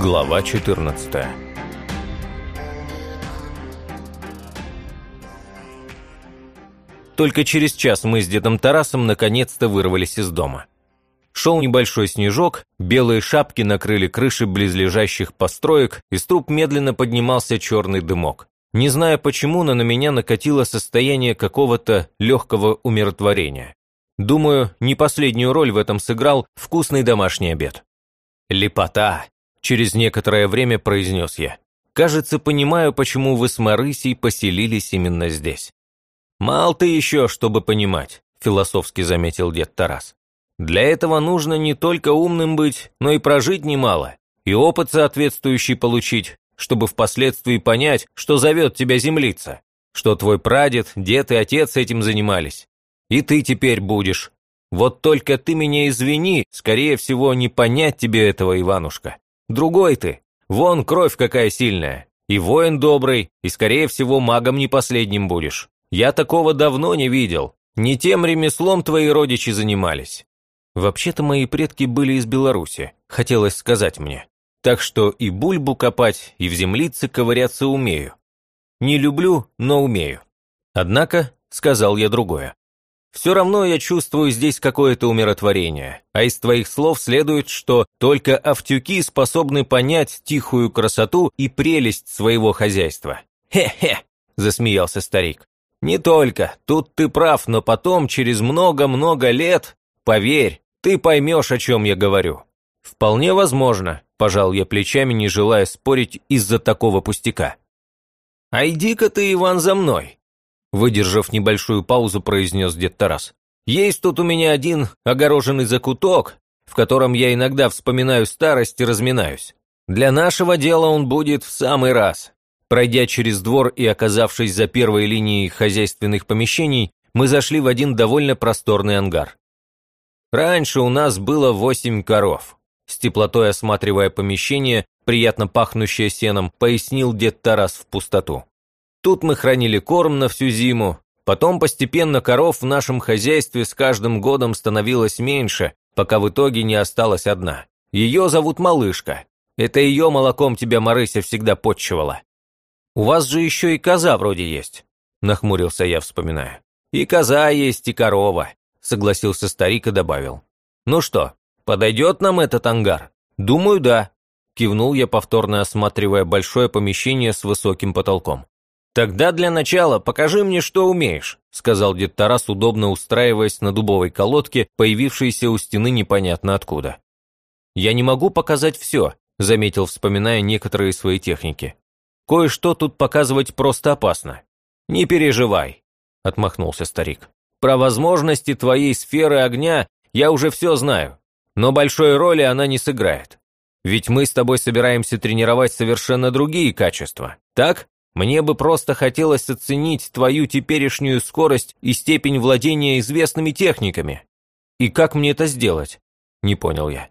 Глава 14 Только через час мы с дедом Тарасом наконец-то вырвались из дома. Шел небольшой снежок, белые шапки накрыли крыши близлежащих построек, из труб медленно поднимался черный дымок. Не знаю почему, но на меня накатило состояние какого-то легкого умиротворения. Думаю, не последнюю роль в этом сыграл вкусный домашний обед. «Лепота!» – через некоторое время произнес я. «Кажется, понимаю, почему вы с Марысей поселились именно здесь». «Мал ты еще, чтобы понимать», – философски заметил дед Тарас. «Для этого нужно не только умным быть, но и прожить немало, и опыт соответствующий получить, чтобы впоследствии понять, что зовет тебя землица, что твой прадед, дед и отец этим занимались, и ты теперь будешь. Вот только ты меня извини, скорее всего, не понять тебе этого, Иванушка. Другой ты. Вон кровь какая сильная. И воин добрый, и, скорее всего, магом не последним будешь. Я такого давно не видел. Не тем ремеслом твои родичи занимались. Вообще-то мои предки были из Беларуси, хотелось сказать мне. Так что и бульбу копать, и в землице ковыряться умею. Не люблю, но умею. Однако, сказал я другое. Все равно я чувствую здесь какое-то умиротворение, а из твоих слов следует, что только автюки способны понять тихую красоту и прелесть своего хозяйства. «Хе-хе!» – засмеялся старик. «Не только, тут ты прав, но потом, через много-много лет, поверь, ты поймешь, о чем я говорю». «Вполне возможно», – пожал я плечами, не желая спорить из-за такого пустяка. «А иди-ка ты, Иван, за мной», Выдержав небольшую паузу, произнес дед Тарас. «Есть тут у меня один огороженный закуток, в котором я иногда вспоминаю старость и разминаюсь. Для нашего дела он будет в самый раз». Пройдя через двор и оказавшись за первой линией хозяйственных помещений, мы зашли в один довольно просторный ангар. Раньше у нас было восемь коров. С теплотой осматривая помещение, приятно пахнущее сеном, пояснил дед Тарас в пустоту. Тут мы хранили корм на всю зиму. Потом постепенно коров в нашем хозяйстве с каждым годом становилось меньше, пока в итоге не осталась одна. Ее зовут Малышка. Это ее молоком тебя Марыся всегда подчивала. У вас же еще и коза вроде есть, нахмурился я, вспоминая. И коза есть, и корова, согласился старик и добавил. Ну что, подойдет нам этот ангар? Думаю, да. Кивнул я, повторно осматривая большое помещение с высоким потолком. «Тогда для начала покажи мне, что умеешь», сказал дед Тарас, удобно устраиваясь на дубовой колодке, появившейся у стены непонятно откуда. «Я не могу показать все», заметил, вспоминая некоторые свои техники. «Кое-что тут показывать просто опасно». «Не переживай», отмахнулся старик. «Про возможности твоей сферы огня я уже все знаю, но большой роли она не сыграет. Ведь мы с тобой собираемся тренировать совершенно другие качества, так?» Мне бы просто хотелось оценить твою теперешнюю скорость и степень владения известными техниками. И как мне это сделать? Не понял я.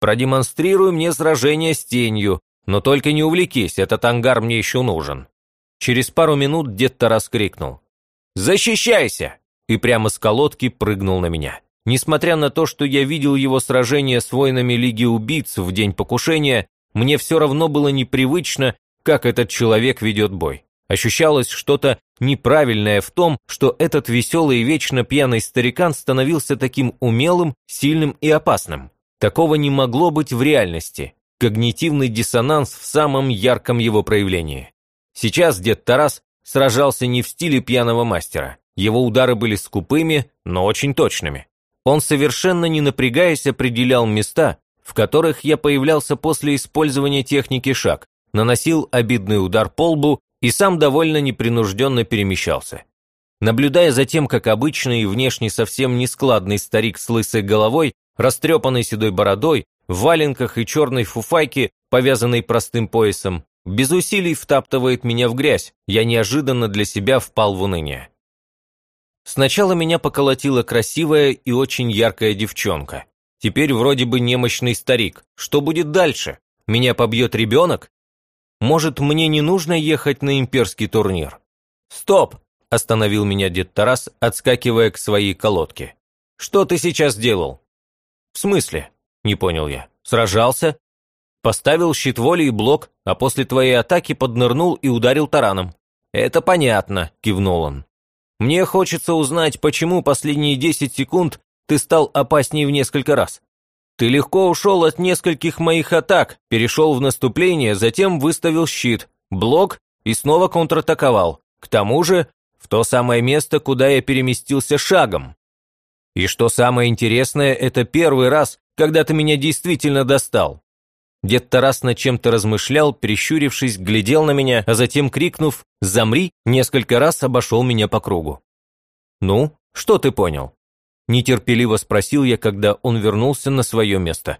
Продемонстрируй мне сражение с тенью, но только не увлекись, этот ангар мне еще нужен. Через пару минут дед-то раскрикнул. «Защищайся!» и прямо с колодки прыгнул на меня. Несмотря на то, что я видел его сражение с воинами Лиги Убийц в день покушения, мне все равно было непривычно как этот человек ведет бой. Ощущалось что-то неправильное в том, что этот веселый и вечно пьяный старикан становился таким умелым, сильным и опасным. Такого не могло быть в реальности. Когнитивный диссонанс в самом ярком его проявлении. Сейчас дед Тарас сражался не в стиле пьяного мастера. Его удары были скупыми, но очень точными. Он совершенно не напрягаясь определял места, в которых я появлялся после использования техники шаг, наносил обидный удар по лбу и сам довольно непринужденно перемещался. Наблюдая за тем, как обычный и внешне совсем нескладный старик с лысой головой, растрепанной седой бородой, в валенках и черной фуфайке, повязанной простым поясом, без усилий втаптывает меня в грязь, я неожиданно для себя впал в уныние. Сначала меня поколотила красивая и очень яркая девчонка. Теперь вроде бы немощный старик. Что будет дальше? Меня побьет ребенок? Может, мне не нужно ехать на имперский турнир? Стоп! Остановил меня дед Тарас, отскакивая к своей колодке. Что ты сейчас делал? В смысле? Не понял я. Сражался? Поставил щит воли и блок, а после твоей атаки поднырнул и ударил тараном». «Это понятно», – кивнул он. «Мне хочется узнать, почему последние 10 секунд ты стал опаснее в несколько раз. Ты легко ушел от нескольких моих атак, перешел в наступление, затем выставил щит, блок и снова контратаковал. К тому же, в то самое место, куда я переместился шагом. И что самое интересное, это первый раз, когда ты меня действительно достал. Дед Тарас над чем-то размышлял, прищурившись, глядел на меня, а затем, крикнув «Замри!», несколько раз обошел меня по кругу. «Ну, что ты понял?» Нетерпеливо спросил я, когда он вернулся на свое место.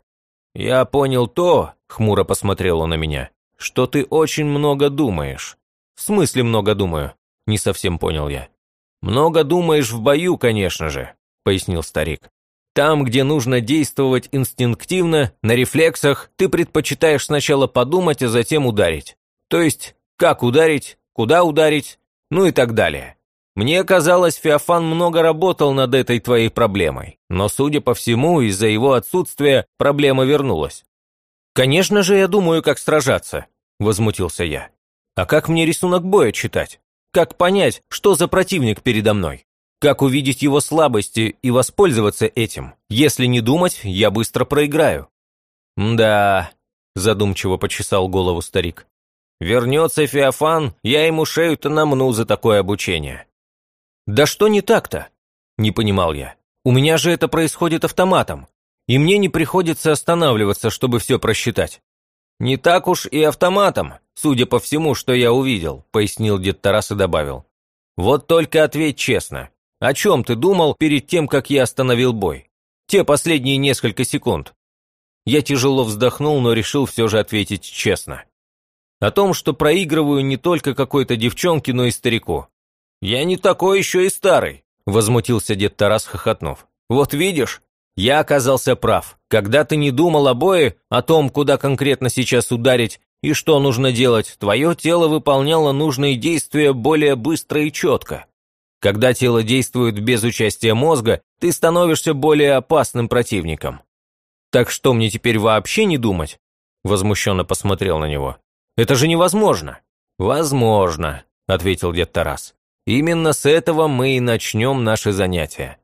«Я понял то», — хмуро посмотрел он на меня, «что ты очень много думаешь». «В смысле много думаю?» — не совсем понял я. «Много думаешь в бою, конечно же», — пояснил старик. Там, где нужно действовать инстинктивно, на рефлексах, ты предпочитаешь сначала подумать, а затем ударить. То есть, как ударить, куда ударить, ну и так далее. Мне казалось, Феофан много работал над этой твоей проблемой, но, судя по всему, из-за его отсутствия проблема вернулась. «Конечно же, я думаю, как сражаться», – возмутился я. «А как мне рисунок боя читать? Как понять, что за противник передо мной?» Как увидеть его слабости и воспользоваться этим? Если не думать, я быстро проиграю. Да, задумчиво почесал голову старик. Вернется Феофан, я ему шею-то намну за такое обучение. Да что не так-то? Не понимал я. У меня же это происходит автоматом, и мне не приходится останавливаться, чтобы все просчитать. Не так уж и автоматом, судя по всему, что я увидел, пояснил дед Тарас и добавил. Вот только ответь честно, о чем ты думал перед тем, как я остановил бой? Те последние несколько секунд. Я тяжело вздохнул, но решил все же ответить честно. О том, что проигрываю не только какой-то девчонке, но и старику. «Я не такой еще и старый», – возмутился дед Тарас, хохотнув. «Вот видишь, я оказался прав. Когда ты не думал о бое, о том, куда конкретно сейчас ударить и что нужно делать, твое тело выполняло нужные действия более быстро и четко. Когда тело действует без участия мозга, ты становишься более опасным противником. Так что мне теперь вообще не думать? Возмущенно посмотрел на него. Это же невозможно. Возможно, ответил дед Тарас. Именно с этого мы и начнем наши занятия.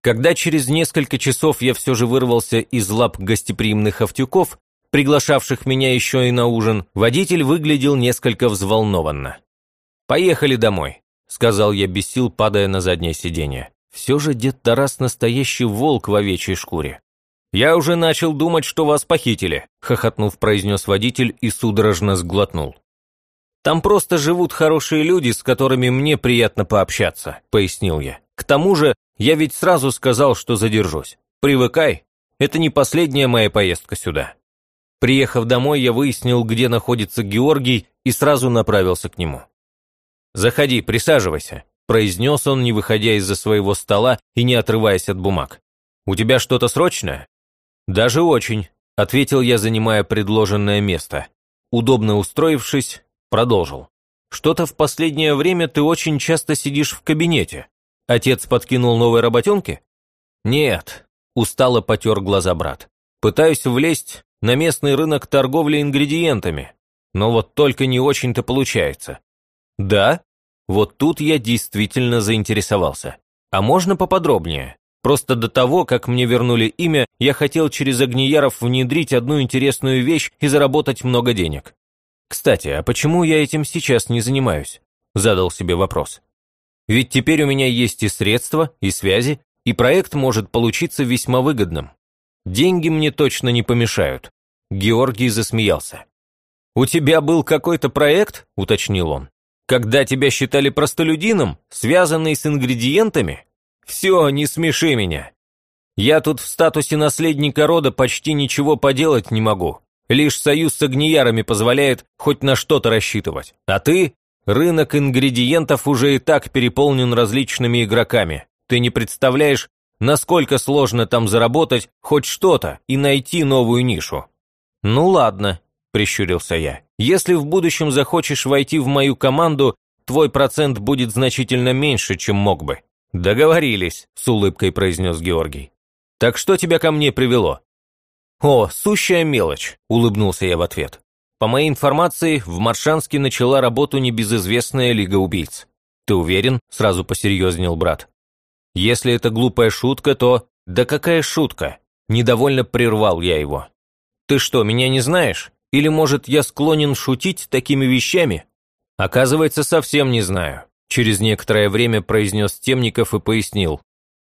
Когда через несколько часов я все же вырвался из лап гостеприимных автюков, приглашавших меня еще и на ужин, водитель выглядел несколько взволнованно. «Поехали домой», сказал я без сил, падая на заднее сиденье. Все же дед Тарас настоящий волк в овечьей шкуре. «Я уже начал думать, что вас похитили», – хохотнув, произнес водитель и судорожно сглотнул. «Там просто живут хорошие люди, с которыми мне приятно пообщаться», – пояснил я. «К тому же, я ведь сразу сказал, что задержусь. Привыкай, это не последняя моя поездка сюда». Приехав домой, я выяснил, где находится Георгий, и сразу направился к нему. «Заходи, присаживайся», – произнес он, не выходя из-за своего стола и не отрываясь от бумаг. «У тебя что-то срочное?» «Даже очень», – ответил я, занимая предложенное место. Удобно устроившись, продолжил. «Что-то в последнее время ты очень часто сидишь в кабинете. Отец подкинул новой работенки?» «Нет», – устало потер глаза брат. «Пытаюсь влезть на местный рынок торговли ингредиентами, но вот только не очень-то получается. Да? Вот тут я действительно заинтересовался. А можно поподробнее? Просто до того, как мне вернули имя, я хотел через Огнияров внедрить одну интересную вещь и заработать много денег. Кстати, а почему я этим сейчас не занимаюсь? Задал себе вопрос. Ведь теперь у меня есть и средства, и связи, и проект может получиться весьма выгодным. Деньги мне точно не помешают. Георгий засмеялся. «У тебя был какой-то проект?» – уточнил он. Когда тебя считали простолюдином, связанный с ингредиентами? Все, не смеши меня. Я тут в статусе наследника рода почти ничего поделать не могу. Лишь союз с огниярами позволяет хоть на что-то рассчитывать. А ты? Рынок ингредиентов уже и так переполнен различными игроками. Ты не представляешь, насколько сложно там заработать хоть что-то и найти новую нишу. Ну ладно, прищурился я. Если в будущем захочешь войти в мою команду, твой процент будет значительно меньше, чем мог бы». «Договорились», – с улыбкой произнес Георгий. «Так что тебя ко мне привело?» «О, сущая мелочь», – улыбнулся я в ответ. «По моей информации, в Маршанске начала работу небезызвестная Лига убийц». «Ты уверен?» – сразу посерьезнел брат. «Если это глупая шутка, то...» «Да какая шутка?» – недовольно прервал я его. «Ты что, меня не знаешь? Или, может, я склонен шутить такими вещами?» «Оказывается, совсем не знаю», – через некоторое время произнес Темников и пояснил.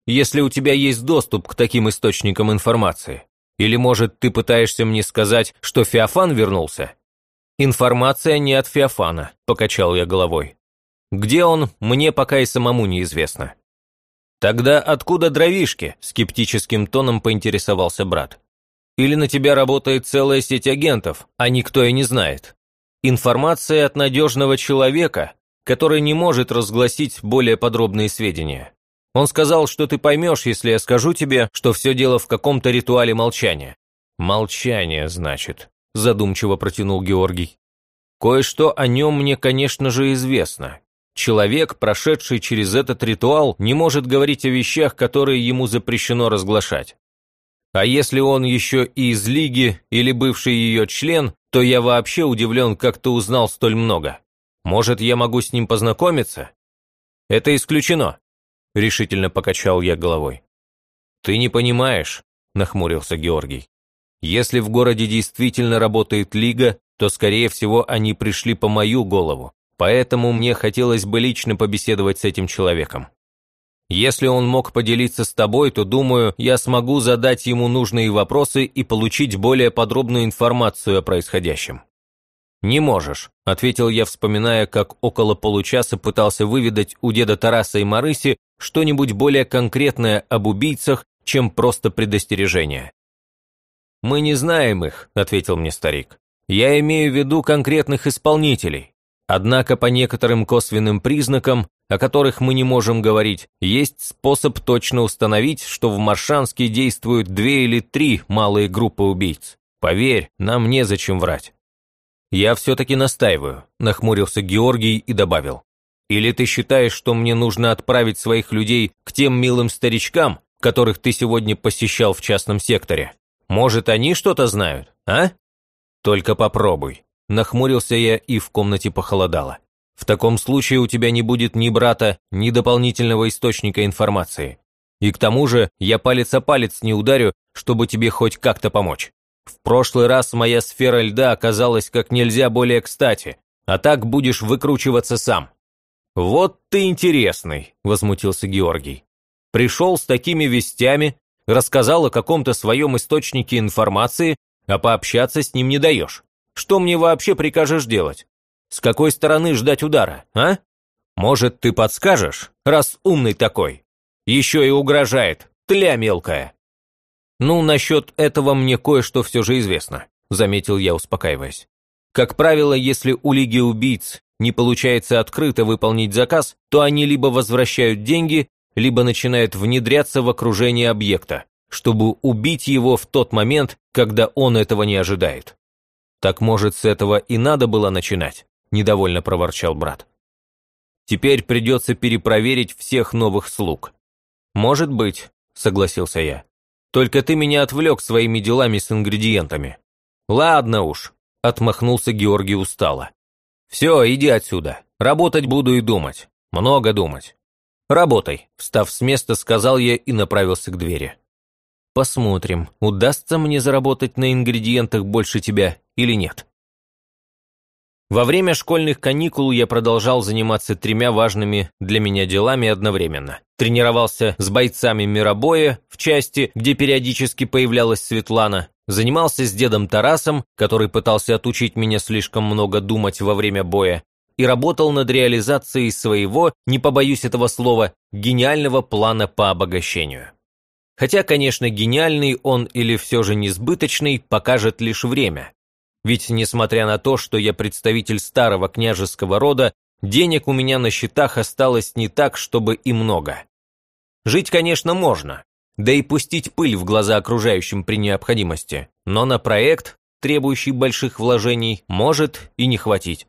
«Если у тебя есть доступ к таким источникам информации. Или, может, ты пытаешься мне сказать, что Феофан вернулся?» «Информация не от Феофана», – покачал я головой. «Где он, мне пока и самому неизвестно». «Тогда откуда дровишки?» – скептическим тоном поинтересовался брат. «Или на тебя работает целая сеть агентов, а никто и не знает?» «Информация от надежного человека, который не может разгласить более подробные сведения. Он сказал, что ты поймешь, если я скажу тебе, что все дело в каком-то ритуале молчания». «Молчание, значит», – задумчиво протянул Георгий. «Кое-что о нем мне, конечно же, известно. Человек, прошедший через этот ритуал, не может говорить о вещах, которые ему запрещено разглашать. А если он еще и из Лиги или бывший ее член, то я вообще удивлен, как ты узнал столь много. Может, я могу с ним познакомиться? Это исключено, решительно покачал я головой. Ты не понимаешь, нахмурился Георгий. Если в городе действительно работает Лига, то, скорее всего, они пришли по мою голову. Поэтому мне хотелось бы лично побеседовать с этим человеком. Если он мог поделиться с тобой, то, думаю, я смогу задать ему нужные вопросы и получить более подробную информацию о происходящем». «Не можешь», – ответил я, вспоминая, как около получаса пытался выведать у деда Тараса и Марыси что-нибудь более конкретное об убийцах, чем просто предостережение. «Мы не знаем их», – ответил мне старик. «Я имею в виду конкретных исполнителей. Однако по некоторым косвенным признакам, о которых мы не можем говорить, есть способ точно установить, что в Маршанске действуют две или три малые группы убийц. Поверь, нам незачем врать. Я все-таки настаиваю, нахмурился Георгий и добавил. Или ты считаешь, что мне нужно отправить своих людей к тем милым старичкам, которых ты сегодня посещал в частном секторе? Может, они что-то знают, а? Только попробуй. Нахмурился я и в комнате похолодало. В таком случае у тебя не будет ни брата, ни дополнительного источника информации. И к тому же я палец о палец не ударю, чтобы тебе хоть как-то помочь. В прошлый раз моя сфера льда оказалась как нельзя более кстати, а так будешь выкручиваться сам». «Вот ты интересный», – возмутился Георгий. «Пришел с такими вестями, рассказал о каком-то своем источнике информации, а пообщаться с ним не даешь. Что мне вообще прикажешь делать? С какой стороны ждать удара, а? Может, ты подскажешь, раз умный такой? Еще и угрожает, тля мелкая. Ну, насчет этого мне кое-что все же известно, заметил я, успокаиваясь. Как правило, если у Лиги убийц не получается открыто выполнить заказ, то они либо возвращают деньги, либо начинают внедряться в окружение объекта, чтобы убить его в тот момент, когда он этого не ожидает. «Так, может, с этого и надо было начинать?» – недовольно проворчал брат. «Теперь придется перепроверить всех новых слуг». «Может быть», – согласился я. «Только ты меня отвлек своими делами с ингредиентами». «Ладно уж», – отмахнулся Георгий устало. «Все, иди отсюда. Работать буду и думать. Много думать». «Работай», – встав с места, сказал я и направился к двери. Посмотрим, удастся мне заработать на ингредиентах больше тебя или нет. Во время школьных каникул я продолжал заниматься тремя важными для меня делами одновременно. Тренировался с бойцами миробоя в части, где периодически появлялась Светлана, занимался с дедом Тарасом, который пытался отучить меня слишком много думать во время боя, и работал над реализацией своего, не побоюсь этого слова, гениального плана по обогащению. Хотя, конечно, гениальный он или все же несбыточный, покажет лишь время. Ведь, несмотря на то, что я представитель старого княжеского рода, денег у меня на счетах осталось не так, чтобы и много. Жить, конечно, можно, да и пустить пыль в глаза окружающим при необходимости, но на проект, требующий больших вложений, может и не хватить.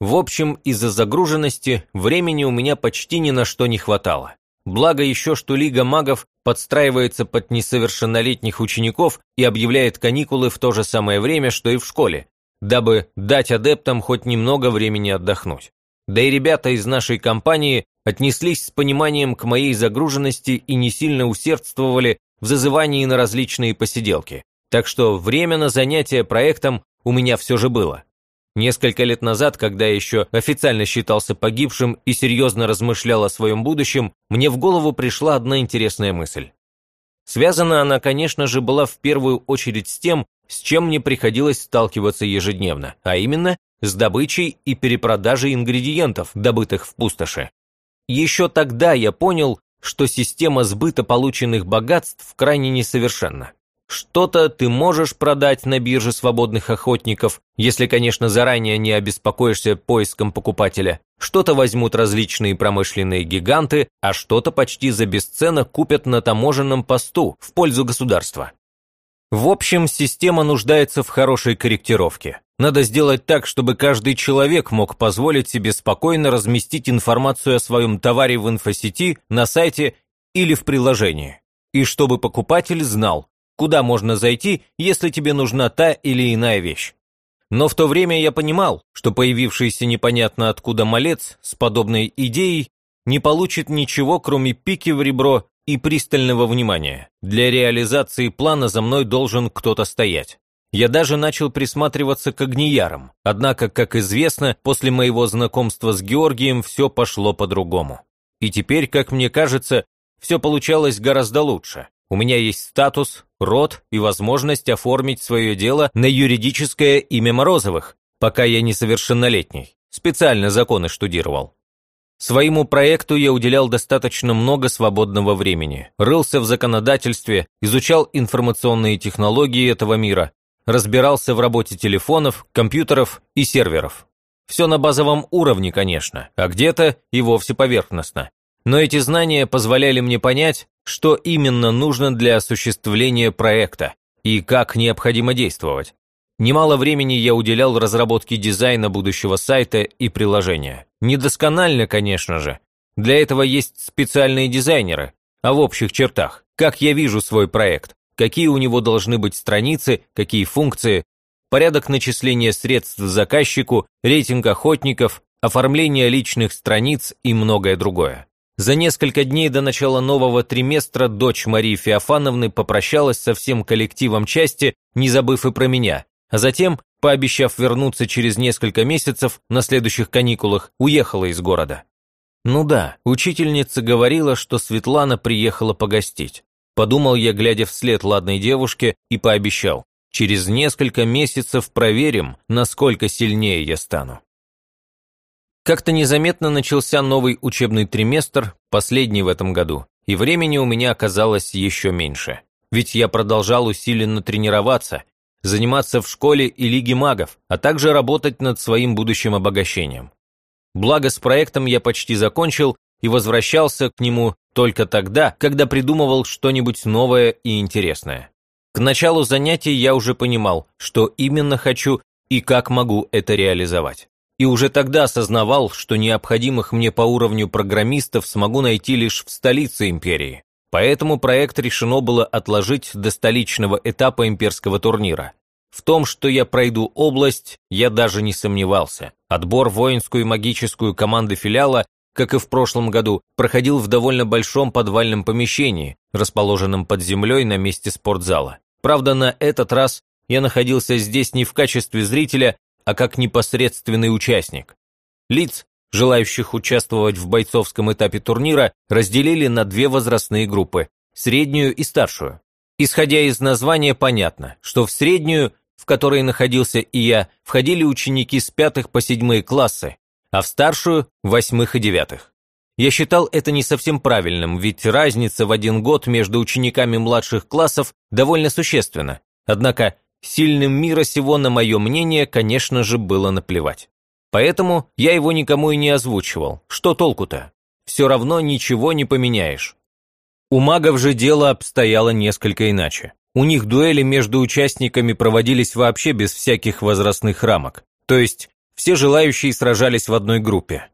В общем, из-за загруженности времени у меня почти ни на что не хватало. Благо еще, что Лига магов подстраивается под несовершеннолетних учеников и объявляет каникулы в то же самое время, что и в школе, дабы дать адептам хоть немного времени отдохнуть. Да и ребята из нашей компании отнеслись с пониманием к моей загруженности и не сильно усердствовали в зазывании на различные посиделки. Так что время на занятия проектом у меня все же было. Несколько лет назад, когда я еще официально считался погибшим и серьезно размышлял о своем будущем, мне в голову пришла одна интересная мысль. Связана она, конечно же, была в первую очередь с тем, с чем мне приходилось сталкиваться ежедневно, а именно с добычей и перепродажей ингредиентов, добытых в пустоши. Еще тогда я понял, что система сбыта полученных богатств крайне несовершенна. Что-то ты можешь продать на бирже свободных охотников, если, конечно, заранее не обеспокоишься поиском покупателя. Что-то возьмут различные промышленные гиганты, а что-то почти за бесценок купят на таможенном посту в пользу государства. В общем, система нуждается в хорошей корректировке. Надо сделать так, чтобы каждый человек мог позволить себе спокойно разместить информацию о своем товаре в инфосети, на сайте или в приложении. И чтобы покупатель знал, куда можно зайти, если тебе нужна та или иная вещь. Но в то время я понимал, что появившийся непонятно откуда малец с подобной идеей не получит ничего, кроме пики в ребро и пристального внимания. Для реализации плана за мной должен кто-то стоять. Я даже начал присматриваться к огниярам, однако, как известно, после моего знакомства с Георгием все пошло по-другому. И теперь, как мне кажется, все получалось гораздо лучше. У меня есть статус, род и возможность оформить свое дело на юридическое имя Морозовых, пока я несовершеннолетний. Специально законы штудировал. Своему проекту я уделял достаточно много свободного времени, рылся в законодательстве, изучал информационные технологии этого мира, разбирался в работе телефонов, компьютеров и серверов. Все на базовом уровне, конечно, а где-то и вовсе поверхностно. Но эти знания позволяли мне понять, что именно нужно для осуществления проекта и как необходимо действовать. Немало времени я уделял разработке дизайна будущего сайта и приложения. Недосконально, конечно же. Для этого есть специальные дизайнеры, а в общих чертах, как я вижу свой проект, какие у него должны быть страницы, какие функции, порядок начисления средств заказчику, рейтинг охотников, оформление личных страниц и многое другое. За несколько дней до начала нового триместра дочь Марии Феофановны попрощалась со всем коллективом части, не забыв и про меня, а затем, пообещав вернуться через несколько месяцев на следующих каникулах, уехала из города. Ну да, учительница говорила, что Светлана приехала погостить. Подумал я, глядя вслед ладной девушке, и пообещал. Через несколько месяцев проверим, насколько сильнее я стану. Как-то незаметно начался новый учебный триместр, последний в этом году, и времени у меня оказалось еще меньше. Ведь я продолжал усиленно тренироваться, заниматься в школе и Лиге магов, а также работать над своим будущим обогащением. Благо с проектом я почти закончил и возвращался к нему только тогда, когда придумывал что-нибудь новое и интересное. К началу занятий я уже понимал, что именно хочу и как могу это реализовать и уже тогда осознавал, что необходимых мне по уровню программистов смогу найти лишь в столице империи. Поэтому проект решено было отложить до столичного этапа имперского турнира. В том, что я пройду область, я даже не сомневался. Отбор воинскую и магическую команды филиала, как и в прошлом году, проходил в довольно большом подвальном помещении, расположенном под землей на месте спортзала. Правда, на этот раз я находился здесь не в качестве зрителя, а как непосредственный участник. Лиц, желающих участвовать в бойцовском этапе турнира, разделили на две возрастные группы – среднюю и старшую. Исходя из названия, понятно, что в среднюю, в которой находился и я, входили ученики с пятых по седьмые классы, а в старшую – восьмых и девятых. Я считал это не совсем правильным, ведь разница в один год между учениками младших классов довольно существенна. Однако Сильным мира сего на мое мнение, конечно же, было наплевать. Поэтому я его никому и не озвучивал. Что толку-то? Все равно ничего не поменяешь. У магов же дело обстояло несколько иначе. У них дуэли между участниками проводились вообще без всяких возрастных рамок. То есть все желающие сражались в одной группе.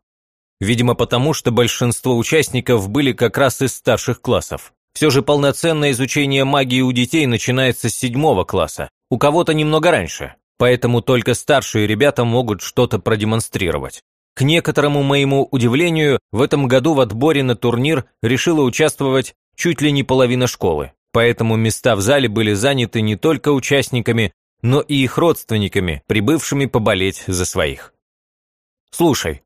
Видимо, потому что большинство участников были как раз из старших классов. Все же полноценное изучение магии у детей начинается с седьмого класса, у кого-то немного раньше, поэтому только старшие ребята могут что-то продемонстрировать. К некоторому моему удивлению, в этом году в отборе на турнир решила участвовать чуть ли не половина школы, поэтому места в зале были заняты не только участниками, но и их родственниками, прибывшими поболеть за своих. «Слушай,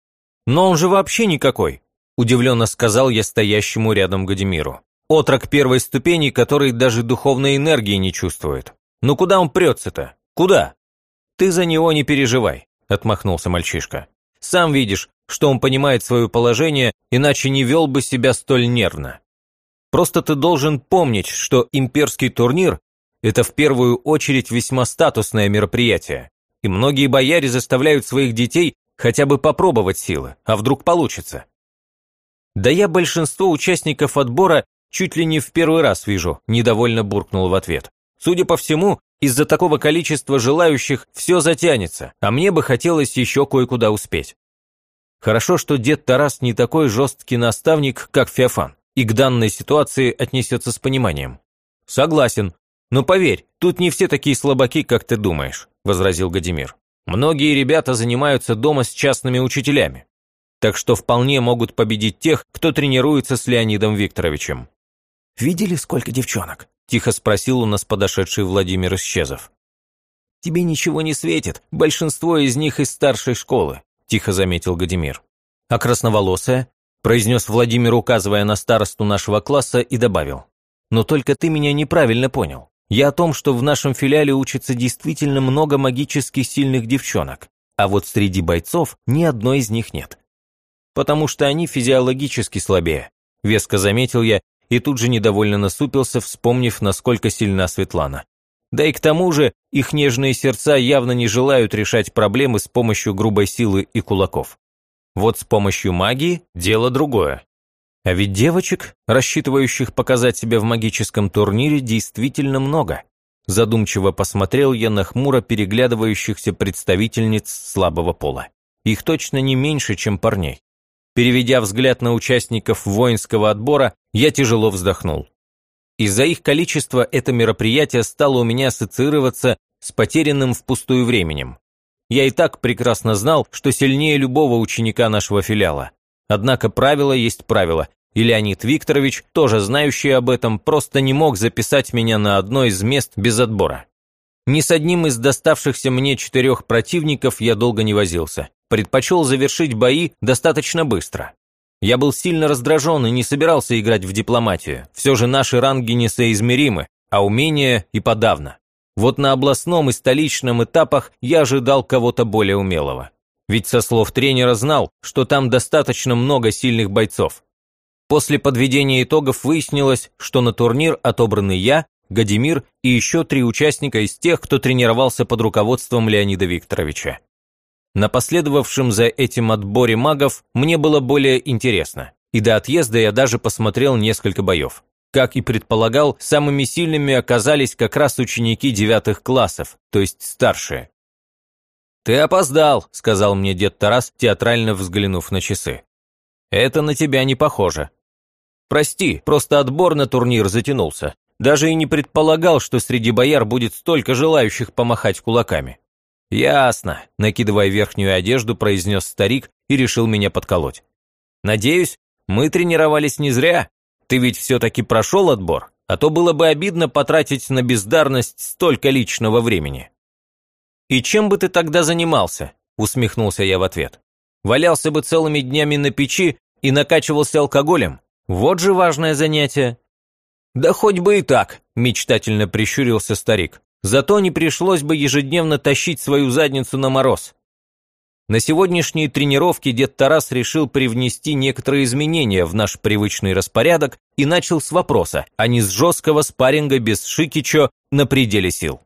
но он же вообще никакой», – удивленно сказал я стоящему рядом Гадимиру. «Отрок первой ступени, который даже духовной энергии не чувствует. Ну куда он прется-то? Куда?» «Ты за него не переживай», – отмахнулся мальчишка. «Сам видишь, что он понимает свое положение, иначе не вел бы себя столь нервно. Просто ты должен помнить, что имперский турнир – это в первую очередь весьма статусное мероприятие, и многие бояре заставляют своих детей хотя бы попробовать силы, а вдруг получится. Да я большинство участников отбора чуть ли не в первый раз вижу, недовольно буркнул в ответ. Судя по всему, из-за такого количества желающих все затянется, а мне бы хотелось еще кое-куда успеть. Хорошо, что дед Тарас не такой жесткий наставник, как Феофан, и к данной ситуации отнесется с пониманием. Согласен, но поверь, тут не все такие слабаки, как ты думаешь, возразил Гадимир. Многие ребята занимаются дома с частными учителями, так что вполне могут победить тех, кто тренируется с Леонидом Викторовичем. «Видели, сколько девчонок?» – тихо спросил у нас подошедший Владимир Исчезов. «Тебе ничего не светит, большинство из них из старшей школы», – тихо заметил Гадимир. «А красноволосая?» – произнес Владимир, указывая на старосту нашего класса, и добавил. «Но только ты меня неправильно понял. Я о том, что в нашем филиале учится действительно много магически сильных девчонок, а вот среди бойцов ни одной из них нет. Потому что они физиологически слабее, веско заметил я и тут же недовольно насупился, вспомнив, насколько сильна Светлана. Да и к тому же их нежные сердца явно не желают решать проблемы с помощью грубой силы и кулаков. Вот с помощью магии дело другое. А ведь девочек, рассчитывающих показать себя в магическом турнире, действительно много. Задумчиво посмотрел я на хмуро переглядывающихся представительниц слабого пола. Их точно не меньше, чем парней. Переведя взгляд на участников воинского отбора, я тяжело вздохнул. Из-за их количества это мероприятие стало у меня ассоциироваться с потерянным впустую временем. Я и так прекрасно знал, что сильнее любого ученика нашего филиала. Однако правило есть правило, и Леонид Викторович, тоже знающий об этом, просто не мог записать меня на одно из мест без отбора. Ни с одним из доставшихся мне четырех противников я долго не возился. Предпочел завершить бои достаточно быстро. Я был сильно раздражен и не собирался играть в дипломатию. Все же наши ранги несоизмеримы, а умения и подавно. Вот на областном и столичном этапах я ожидал кого-то более умелого. Ведь со слов тренера знал, что там достаточно много сильных бойцов. После подведения итогов выяснилось, что на турнир отобраны я, Гадимир и еще три участника из тех, кто тренировался под руководством Леонида Викторовича. На последовавшем за этим отборе магов мне было более интересно, и до отъезда я даже посмотрел несколько боев. Как и предполагал, самыми сильными оказались как раз ученики девятых классов, то есть старшие. «Ты опоздал», – сказал мне дед Тарас, театрально взглянув на часы. «Это на тебя не похоже». «Прости, просто отбор на турнир затянулся. Даже и не предполагал, что среди бояр будет столько желающих помахать кулаками». «Ясно», – накидывая верхнюю одежду, произнес старик и решил меня подколоть. «Надеюсь, мы тренировались не зря. Ты ведь все-таки прошел отбор, а то было бы обидно потратить на бездарность столько личного времени». «И чем бы ты тогда занимался?» – усмехнулся я в ответ. «Валялся бы целыми днями на печи и накачивался алкоголем? Вот же важное занятие!» «Да хоть бы и так», – мечтательно прищурился старик. «Зато не пришлось бы ежедневно тащить свою задницу на мороз». На сегодняшние тренировки дед Тарас решил привнести некоторые изменения в наш привычный распорядок и начал с вопроса, а не с жесткого спарринга без Шикичо на пределе сил.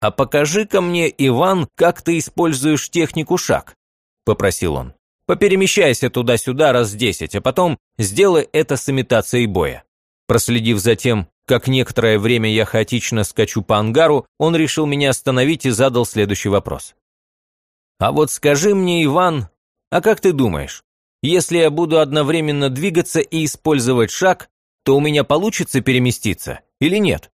«А покажи-ка мне, Иван, как ты используешь технику шаг», – попросил он. «Поперемещайся туда-сюда раз десять, а потом сделай это с имитацией боя». Проследив за тем, как некоторое время я хаотично скачу по ангару, он решил меня остановить и задал следующий вопрос. «А вот скажи мне, Иван, а как ты думаешь, Если я буду одновременно двигаться и использовать шаг, то у меня получится переместиться или нет?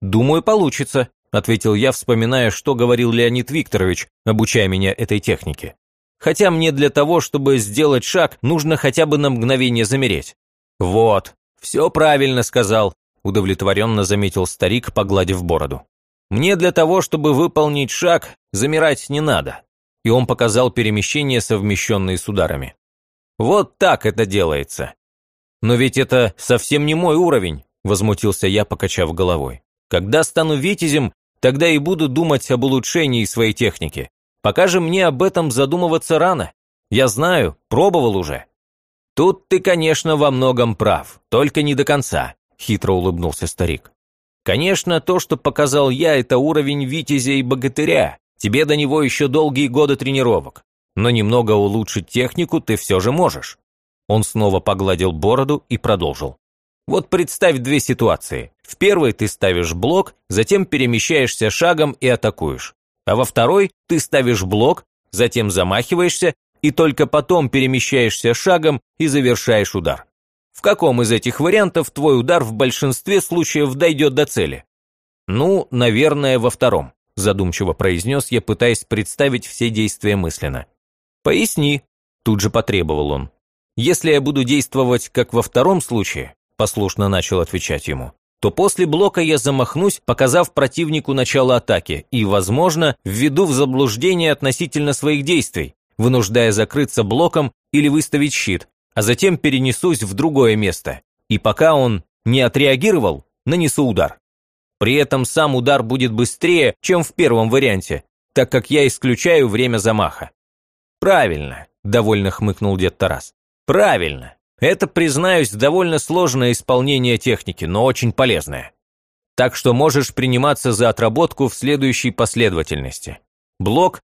Думаю, получится, ответил я, вспоминая, что говорил Леонид Викторович, обучая меня этой технике. Хотя мне для того, чтобы сделать шаг, нужно хотя бы на мгновение замереть. Вот, все правильно сказал, удовлетворенно заметил старик, погладив бороду. Мне для того, чтобы выполнить шаг, замирать не надо. И он показал перемещение, совмещенные с ударами. Вот так это делается. Но ведь это совсем не мой уровень, возмутился я, покачав головой. Когда стану витязем, тогда и буду думать об улучшении своей техники. Пока же мне об этом задумываться рано. Я знаю, пробовал уже. Тут ты, конечно, во многом прав, только не до конца, хитро улыбнулся старик. Конечно, то, что показал я, это уровень витязя и богатыря. Тебе до него еще долгие годы тренировок но немного улучшить технику ты все же можешь». Он снова погладил бороду и продолжил. «Вот представь две ситуации. В первой ты ставишь блок, затем перемещаешься шагом и атакуешь. А во второй ты ставишь блок, затем замахиваешься и только потом перемещаешься шагом и завершаешь удар. В каком из этих вариантов твой удар в большинстве случаев дойдет до цели? Ну, наверное, во втором, задумчиво произнес я, пытаясь представить все действия мысленно. «Поясни», – тут же потребовал он. «Если я буду действовать, как во втором случае», – послушно начал отвечать ему, то после блока я замахнусь, показав противнику начало атаки и, возможно, введу в заблуждение относительно своих действий, вынуждая закрыться блоком или выставить щит, а затем перенесусь в другое место. И пока он не отреагировал, нанесу удар. При этом сам удар будет быстрее, чем в первом варианте, так как я исключаю время замаха. «Правильно», – довольно хмыкнул дед Тарас. «Правильно. Это, признаюсь, довольно сложное исполнение техники, но очень полезное. Так что можешь приниматься за отработку в следующей последовательности. Блок,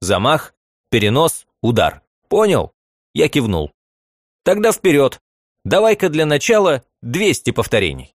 замах, перенос, удар. Понял?» Я кивнул. «Тогда вперед. Давай-ка для начала 200 повторений».